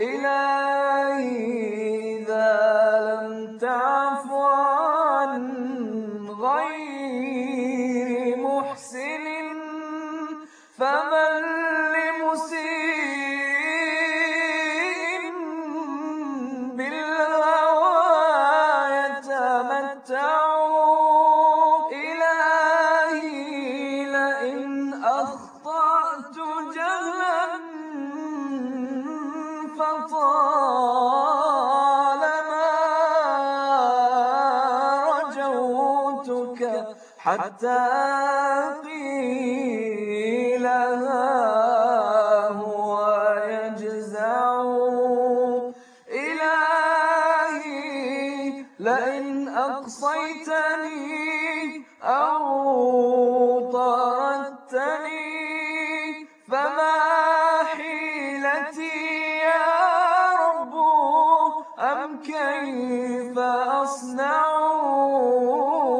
إلهي إذا لم تعف عن غير محسن فمن لمسيء بالهوى يتمتع. إلهي لئن أخطأت جهلا فطالما رجوتك حتى قيل ها هو يجزع إلهي لئن أقصيتني أو طردتني فما حيلتي؟ كيف أصنع